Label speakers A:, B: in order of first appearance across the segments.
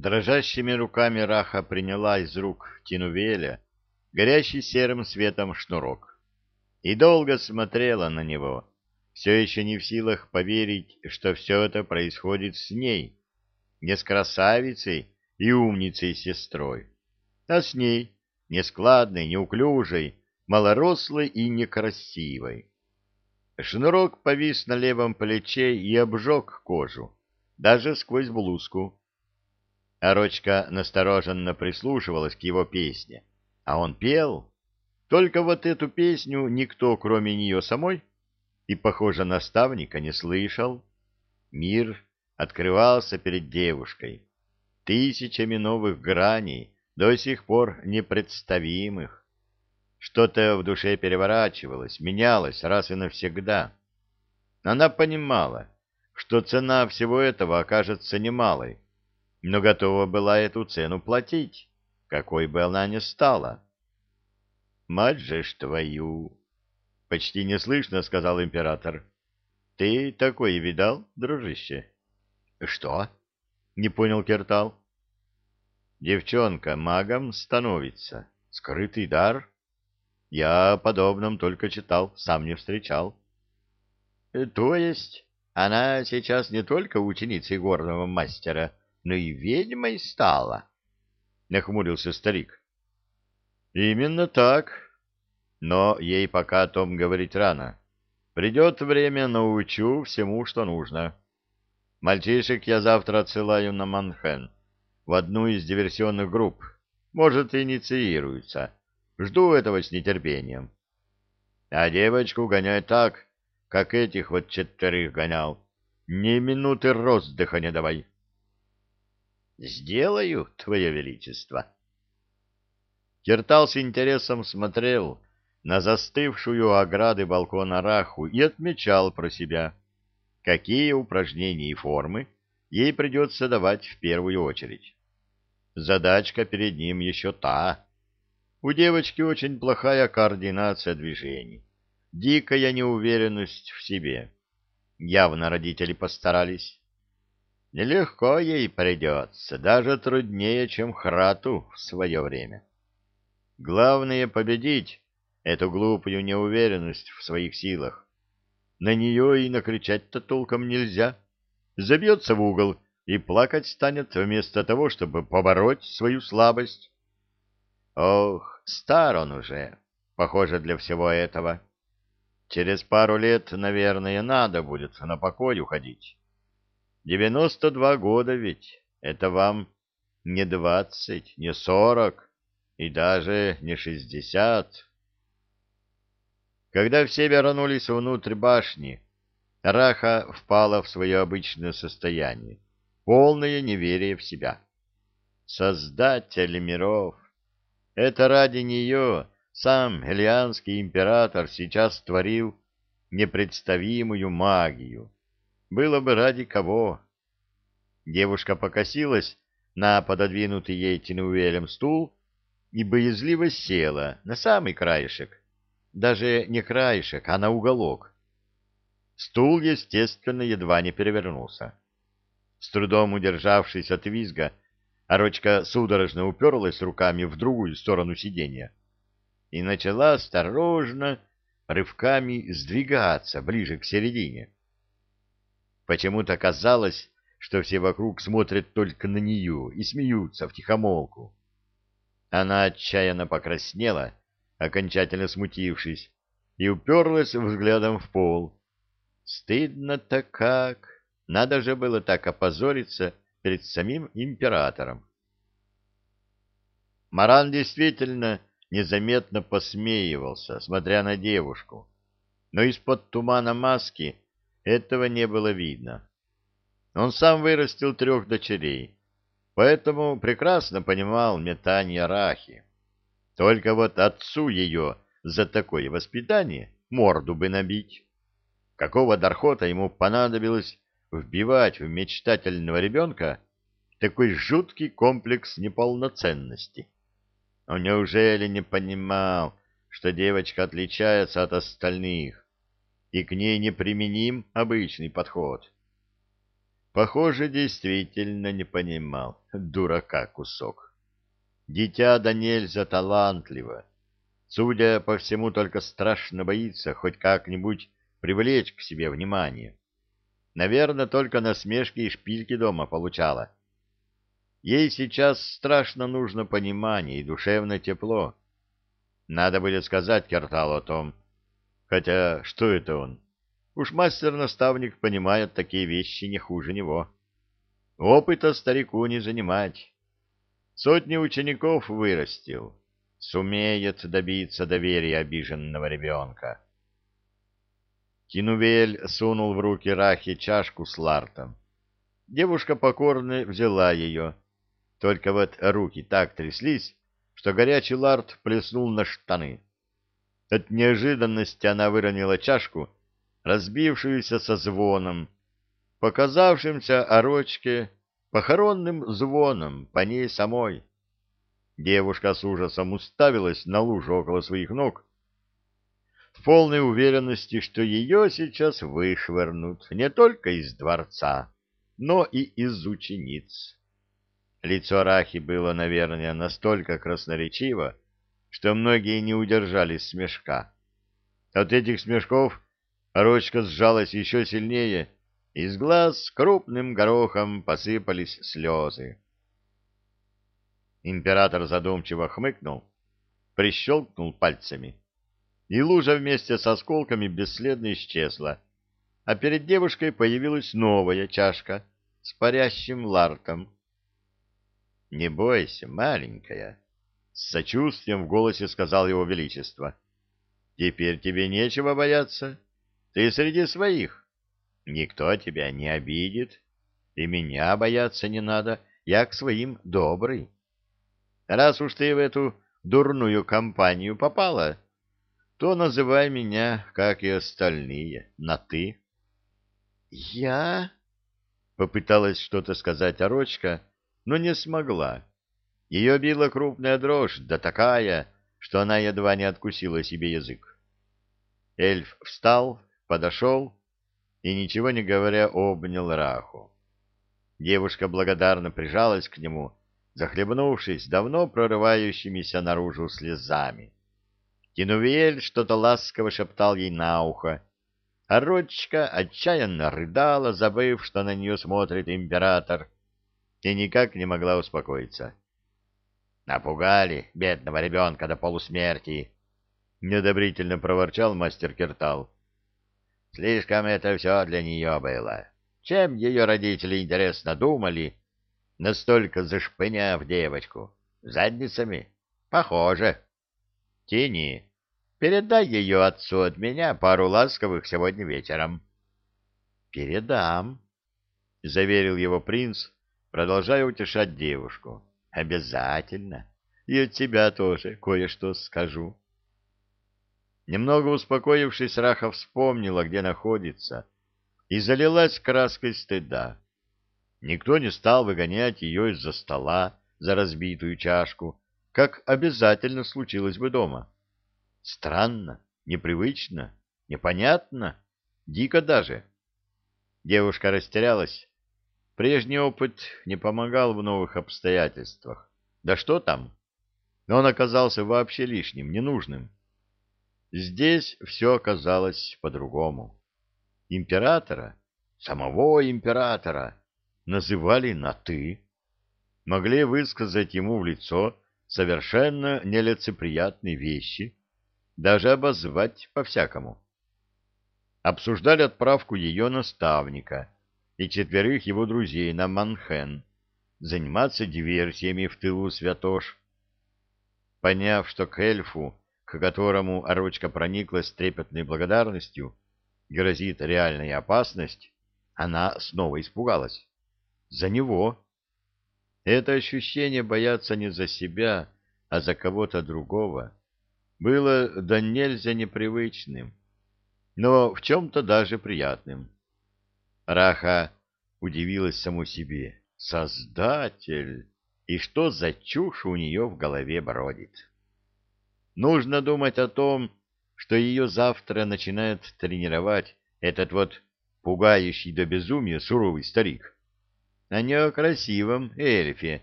A: Дрожащими руками Раха приняла из рук Тинувеля горящий серым светом шнурок и долго смотрела на него, все еще не в силах поверить, что все это происходит с ней, не с красавицей и умницей-сестрой, а с ней, нескладной, неуклюжей, малорослой и некрасивой. Шнурок повис на левом плече и обжег кожу, даже сквозь блузку. Орочка настороженно прислушивалась к его песне, а он пел. Только вот эту песню никто, кроме нее самой, и, похоже, наставника не слышал. Мир открывался перед девушкой, тысячами новых граней, до сих пор непредставимых. Что-то в душе переворачивалось, менялось раз и навсегда. Она понимала, что цена всего этого окажется немалой, но готова была эту цену платить, какой бы она ни стала. «Мать же ж твою!» — почти неслышно сказал император. «Ты такое видал, дружище?» «Что?» — не понял Кертал. «Девчонка магом становится. Скрытый дар?» «Я о подобном только читал, сам не встречал». «То есть она сейчас не только ученицей горного мастера, но и ведьмой стала, — нахмурился старик. — Именно так. Но ей пока о том говорить рано. Придет время, научу всему, что нужно. Мальчишек я завтра отсылаю на Манхэм, в одну из диверсионных групп. Может, инициируются. Жду этого с нетерпением. А девочку гоняй так, как этих вот четверых гонял. Ни минуты роздыха не давай. Сделаю, Твое Величество. Киртал с интересом смотрел на застывшую ограды балкона Раху и отмечал про себя, какие упражнения и формы ей придется давать в первую очередь. Задачка перед ним еще та. У девочки очень плохая координация движений, дикая неуверенность в себе. Явно родители постарались. Нелегко ей придется, даже труднее, чем Храту в свое время. Главное — победить эту глупую неуверенность в своих силах. На нее и накричать-то толком нельзя. Забьется в угол и плакать станет вместо того, чтобы побороть свою слабость. Ох, стар он уже, похоже, для всего этого. Через пару лет, наверное, надо будет на покой уходить. Девяносто два года ведь, это вам не двадцать, не сорок и даже не шестьдесят. Когда все вернулись внутрь башни, Раха впала в свое обычное состояние, полное неверие в себя. Создатель миров! Это ради нее сам Элианский император сейчас творил непредставимую магию было бы ради кого. Девушка покосилась на пододвинутый ей Тинуэлем стул и боязливо села на самый краешек. Даже не краешек, а на уголок. Стул, естественно, едва не перевернулся. С трудом удержавшись от визга, Орочка судорожно уперлась руками в другую сторону сиденья и начала осторожно, рывками сдвигаться ближе к середине. Почему-то казалось, что все вокруг смотрят только на нее и смеются втихомолку. Она отчаянно покраснела, окончательно смутившись, и уперлась взглядом в пол. Стыдно-то как! Надо же было так опозориться перед самим императором. Маран действительно незаметно посмеивался, смотря на девушку, но из-под тумана маски этого не было видно. Он сам вырастил трех дочерей, поэтому прекрасно понимал метание Рахи. Только вот отцу ее за такое воспитание морду бы набить. Какого дархота ему понадобилось вбивать в мечтательного ребенка такой жуткий комплекс неполноценности? Он неужели не понимал, что девочка отличается от остальных, и к ней неприменим обычный подход. Похоже, действительно не понимал. Дурака кусок. Дитя да нельзя талантливо. Судя по всему, только страшно боится хоть как-нибудь привлечь к себе внимание. Наверное, только насмешки и шпильки дома получала. Ей сейчас страшно нужно понимание и душевное тепло. Надо будет сказать Керталу о том. Хотя, что это он? Уж мастер-наставник понимает такие вещи не хуже него. Опыта старику не занимать. Сотни учеников вырастил. Сумеет добиться доверия обиженного ребенка. Кинувель сунул в руки Рахи чашку с лартом. Девушка покорно взяла ее. Только вот руки так тряслись, что горячий ларт плеснул на штаны. От неожиданности она выронила чашку, разбившуюся со звоном, показавшимся орочке похоронным звоном по ней самой. Девушка с ужасом уставилась на лужу около своих ног, в полной уверенности, что ее сейчас вышвырнут не только из дворца, но и из учениц. Лицо Рахи было, наверное, настолько красноречиво, что многие не удержались смешка. От этих смешков ручка сжалась еще сильнее, из глаз крупным горохом посыпались слезы. Император задумчиво хмыкнул, прищелкнул пальцами и лужа вместе с осколками бесследно исчезла, а перед девушкой появилась новая чашка с парящим лартом. — Не бойся, маленькая, — с сочувствием в голосе сказал его величество. — Теперь тебе нечего бояться. Ты среди своих. Никто тебя не обидит. И меня бояться не надо. Я к своим добрый. Раз уж ты в эту дурную компанию попала, — то называй меня, как и остальные, на «ты». «Я?» — попыталась что-то сказать Орочка, но не смогла. Ее била крупная дрожь, да такая, что она едва не откусила себе язык. Эльф встал, подошел и, ничего не говоря, обнял Раху. Девушка благодарно прижалась к нему, захлебнувшись давно прорывающимися наружу слезами. Тинувель что-то ласково шептал ей на ухо, а Родчика отчаянно рыдала, забыв, что на нее смотрит император, и никак не могла успокоиться. «Напугали бедного ребенка до полусмерти!» — недобрительно проворчал мастер Киртал. «Слишком это все для нее было. Чем ее родители, интересно, думали, настолько зашпыняв девочку? Задницами? Похоже. Тени, Передай ее отцу от меня пару ласковых сегодня вечером. — Передам, — заверил его принц, продолжая утешать девушку. — Обязательно. И от тебя тоже кое-что скажу. Немного успокоившись, Раха вспомнила, где находится, и залилась краской стыда. Никто не стал выгонять ее из-за стола за разбитую чашку, как обязательно случилось бы дома. Странно, непривычно, непонятно, дико даже. Девушка растерялась. Прежний опыт не помогал в новых обстоятельствах. Да что там? Но он оказался вообще лишним, ненужным. Здесь все оказалось по-другому. Императора, самого императора, называли на «ты», могли высказать ему в лицо совершенно нелицеприятные вещи, даже обозвать по-всякому. Обсуждали отправку ее наставника и четверых его друзей на Манхен, заниматься диверсиями в тылу святош. Поняв, что к эльфу, к которому Орочка прониклась трепетной благодарностью, грозит реальная опасность, она снова испугалась. За него. Это ощущение бояться не за себя, а за кого-то другого было да нельзя непривычным, но в чем-то даже приятным. Раха удивилась саму себе. Создатель! И что за чушь у нее в голове бродит? Нужно думать о том, что ее завтра начинает тренировать этот вот пугающий до безумия суровый старик. о некрасивом эльфе,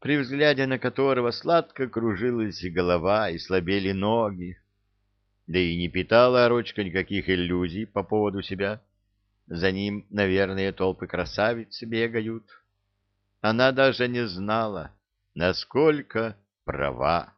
A: при взгляде на которого сладко кружилась голова и слабели ноги. Да и не питала Орочка никаких иллюзий по поводу себя. За ним, наверное, толпы красавиц бегают. Она даже не знала, насколько права.